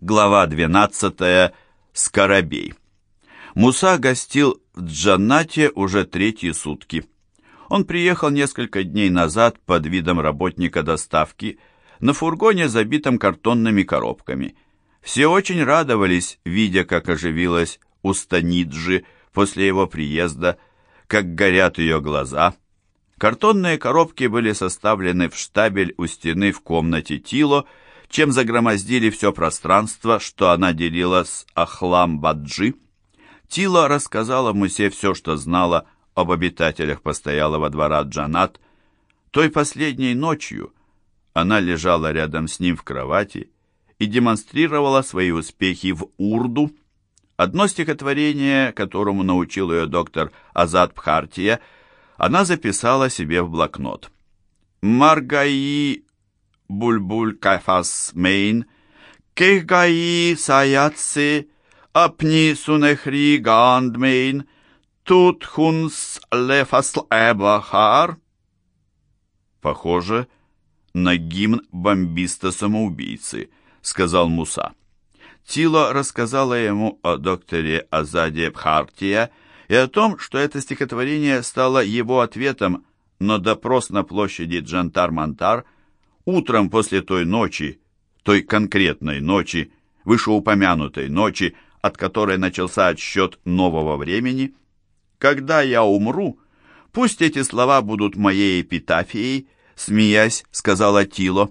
Глава 12. Скоробей. Муса гостил в Джаннате уже третьи сутки. Он приехал несколько дней назад под видом работника доставки на фургоне, забитом картонными коробками. Все очень радовались, видя, как оживилась Устаниджи после его приезда, как горят ее глаза. Картонные коробки были составлены в штабель у стены в комнате Тило, чем загромоздили все пространство, что она делила с Ахлам-Баджи. Тила рассказала Мусе все, что знала об обитателях постоялого двора Джанат. Той последней ночью она лежала рядом с ним в кровати и демонстрировала свои успехи в урду. Одно стихотворение, которому научил ее доктор Азад Бхартия, она записала себе в блокнот. «Маргаи Бульбуль Кайфас Мейн, Кехгаи Саяци, Апни Сунехри Гандмейн, Тут Хунс Лефасл Эбахар. Похоже на гимн бомбиста-самоубийцы, сказал Муса. Тило рассказала ему о докторе Азаде Бхартия и о том, что это стихотворение стало его ответом на допрос на площади Джантар-Мантар – Утром после той ночи, той конкретной ночи, вышеупомянутой ночи, от которой начался отсчет нового времени, когда я умру, пусть эти слова будут моей эпитафией, смеясь, сказала Тило.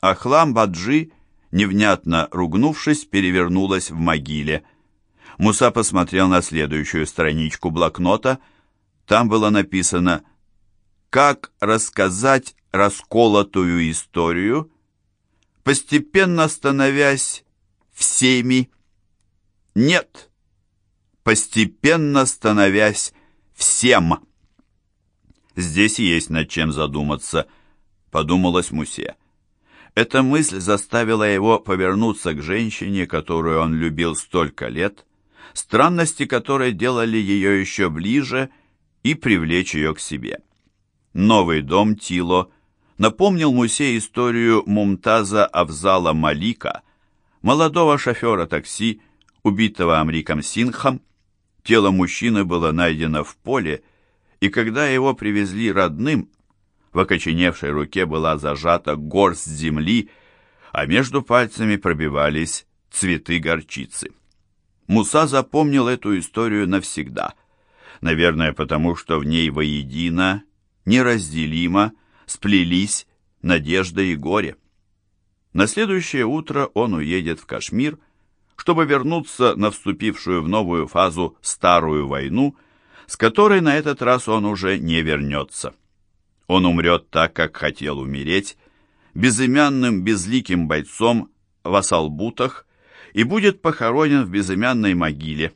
Ахлам Баджи, невнятно ругнувшись, перевернулась в могиле. Муса посмотрел на следующую страничку блокнота. Там было написано «Как рассказать расколотую историю, постепенно становясь всеми. Нет, постепенно становясь всем. Здесь есть над чем задуматься, подумалось Мусе. Эта мысль заставила его повернуться к женщине, которую он любил столько лет, странности которой делали ее еще ближе, и привлечь ее к себе. Новый дом Тило – напомнил Мусе историю Мумтаза Авзала Малика, молодого шофера такси, убитого Амриком Синхом. Тело мужчины было найдено в поле, и когда его привезли родным, в окоченевшей руке была зажата горсть земли, а между пальцами пробивались цветы горчицы. Муса запомнил эту историю навсегда, наверное, потому что в ней воедино, неразделимо, сплелись надежда и горе. На следующее утро он уедет в Кашмир, чтобы вернуться на вступившую в новую фазу старую войну, с которой на этот раз он уже не вернется. Он умрет так, как хотел умереть, безымянным безликим бойцом в Асалбутах и будет похоронен в безымянной могиле.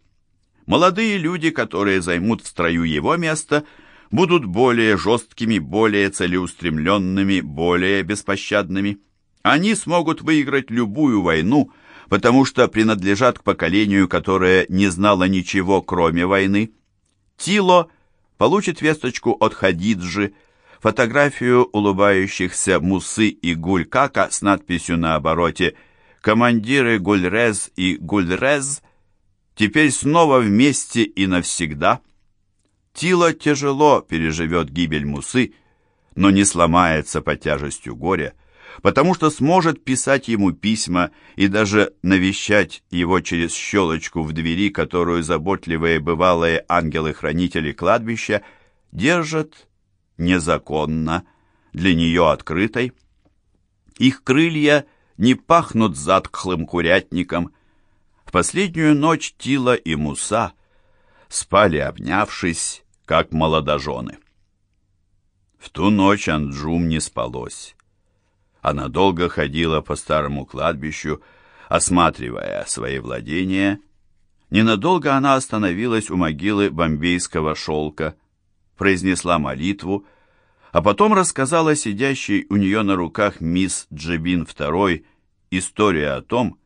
Молодые люди, которые займут в строю его место – будут более жесткими, более целеустремленными, более беспощадными. Они смогут выиграть любую войну, потому что принадлежат к поколению, которое не знало ничего, кроме войны. Тило получит весточку от Хадиджи, фотографию улыбающихся Мусы и Гулькака с надписью на обороте «Командиры Гульрез и Гульрез теперь снова вместе и навсегда». Тила тяжело переживет гибель Мусы, но не сломается под тяжестью горя, потому что сможет писать ему письма и даже навещать его через щелочку в двери, которую заботливые бывалые ангелы-хранители кладбища держат незаконно, для нее открытой. Их крылья не пахнут затхлым курятником. В последнюю ночь Тила и Муса спали обнявшись, как молодожены. В ту ночь Анджум не спалось. Она долго ходила по старому кладбищу, осматривая свои владения. Ненадолго она остановилась у могилы бомбейского шелка, произнесла молитву, а потом рассказала сидящей у нее на руках мисс Джебин II историю о том,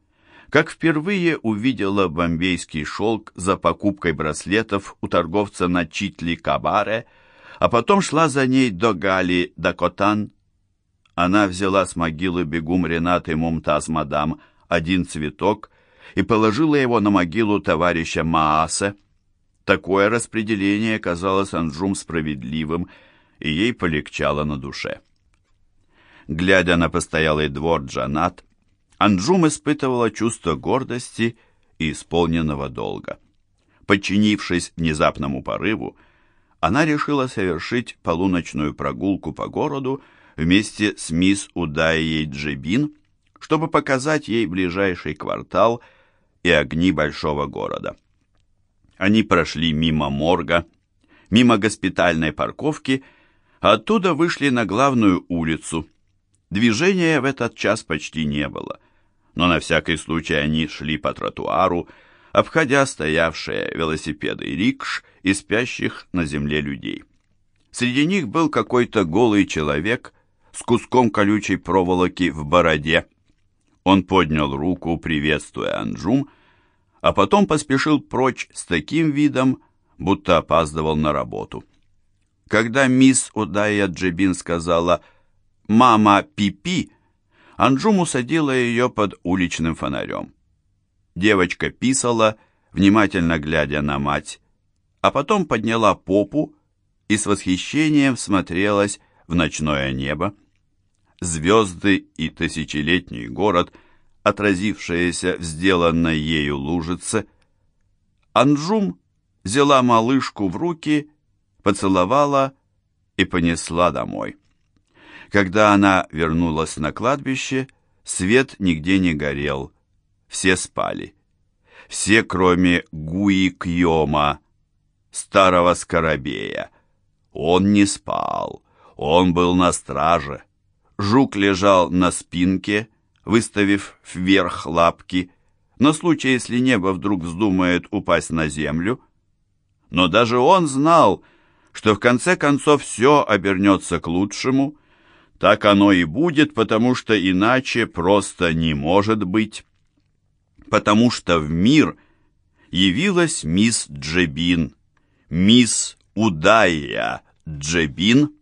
как впервые увидела бомбейский шелк за покупкой браслетов у торговца на Читли-Кабаре, а потом шла за ней до Гали-Дакотан. Она взяла с могилы бегум Ренаты Мумтаз мадам один цветок и положила его на могилу товарища Маасе. Такое распределение казалось Анджум справедливым, и ей полегчало на душе. Глядя на постоялый двор Джанат, Анджум испытывала чувство гордости и исполненного долга. Подчинившись внезапному порыву, она решила совершить полуночную прогулку по городу вместе с мисс Удаей Джебин, чтобы показать ей ближайший квартал и огни большого города. Они прошли мимо морга, мимо госпитальной парковки, а оттуда вышли на главную улицу. Движения в этот час почти не было, но на всякий случай они шли по тротуару, обходя стоявшие велосипеды и рикш и спящих на земле людей. Среди них был какой-то голый человек с куском колючей проволоки в бороде. Он поднял руку, приветствуя Анджум, а потом поспешил прочь с таким видом, будто опаздывал на работу. Когда мисс Удая Джебин сказала «Мама, пипи», Анджум усадила ее под уличным фонарем. Девочка писала, внимательно глядя на мать, а потом подняла попу и с восхищением смотрелась в ночное небо. Звезды и тысячелетний город, отразившиеся в сделанной ею лужице. Анжум взяла малышку в руки, поцеловала и понесла домой. Когда она вернулась на кладбище, свет нигде не горел, все спали. Все, кроме Гуи Кьома, старого скоробея. Он не спал, он был на страже. Жук лежал на спинке, выставив вверх лапки, на случай, если небо вдруг вздумает упасть на землю. Но даже он знал, что в конце концов все обернется к лучшему. Так оно и будет, потому что иначе просто не может быть. Потому что в мир явилась мисс Джебин, мисс Удайя Джебин,